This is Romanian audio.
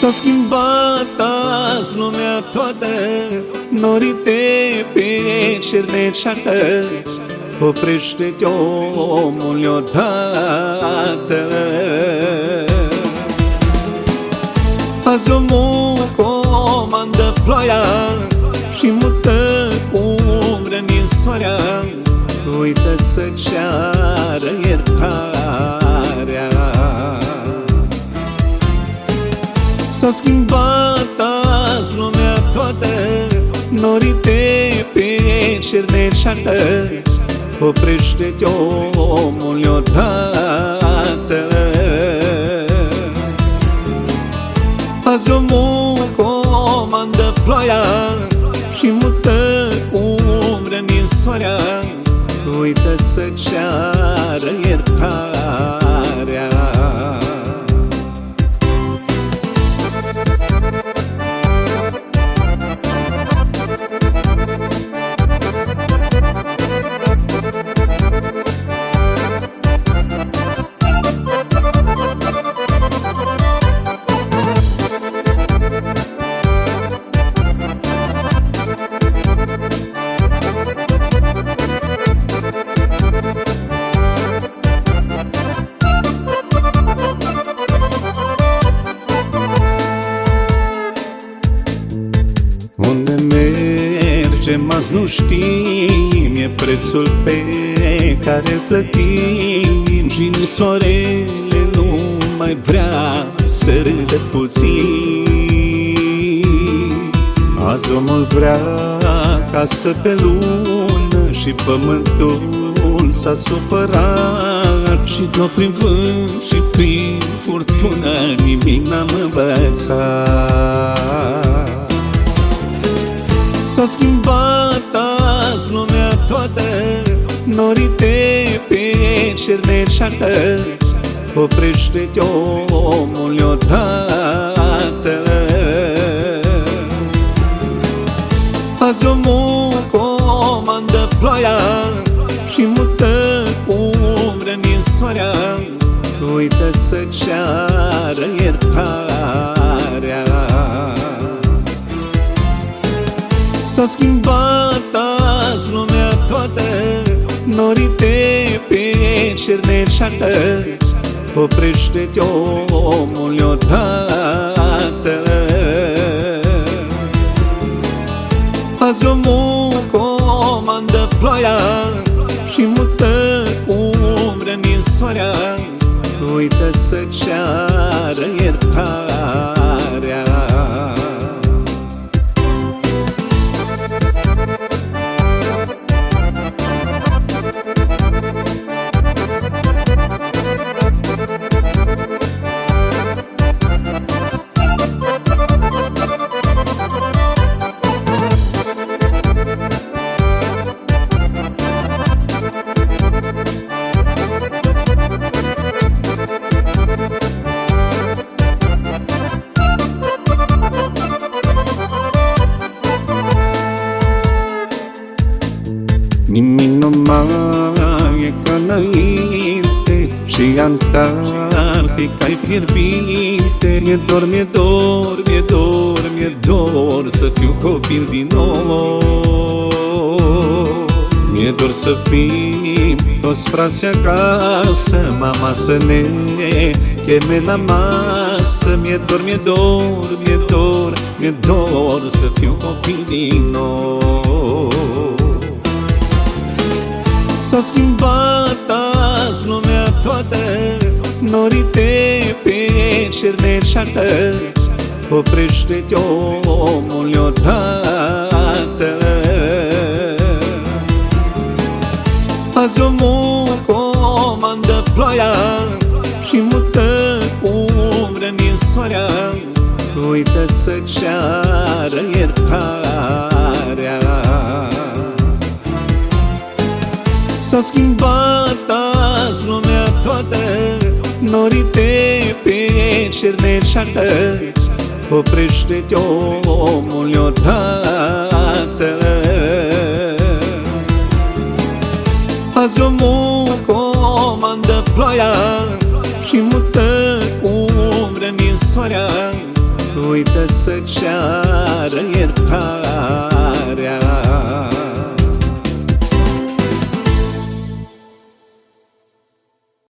S-a schimbat azi lumea toată Norite pe cer neșartă Oprește-te omul odată Azi omul comandă ploaia Și mută umbră-mi soarea. Uită să ceară iertarea S-a schimbat azi lumea toată Norite pe cer neșartă Oprește-te omul odată Azi omul comandă ploaia Și mută umbră-mi soarea. Uită să ceară iertarea mergem azi nu știm E prețul pe care îl plătim. Și nici soarele nu mai vrea să râde puțin. Azi omul vrea casă pe lună Și pământul s-a supărat. Și tot prin vânt și prin furtună Nimic n-am învățat S-a schimbat azi lumea toată Norite pe cer neșartă Oprește-te omul odată Azi omul comandă ploaia Și mută umbră-mi soarea Uită să ceară iertarea S-a schimbat azi lumea toată Norite pe cer neșartă Oprește-te omul odată Azi omul comandă ploaia Și mută umbră-mi soarea Uită să ceară iertarea Nimic nu mai e ca înainte Și Antarctica-i fierbinte. Mi-e dor, mi-e dor, mi-e dor, mi-e dor Să fiu copil din nou. Mi-e dor să fim toți frații acasă Mama să ne cheme la masă. Mi-e dor, mi-e dor, mi-e dor, mi-e dor Să fiu copil din nou S-a schimbat azi lumea toată Norite pe cer neșartă Oprește-te omul odată Azi omul comandă ploaia Și mută umbră-mi soarea. Uită să ceară iertarea S-a schimbat azi lumea toată Norite pe cer neșartă Oprește-te omul odată Azi omul comandă ploaia Și mută umbră-mi soarea. Uite să ceară iertare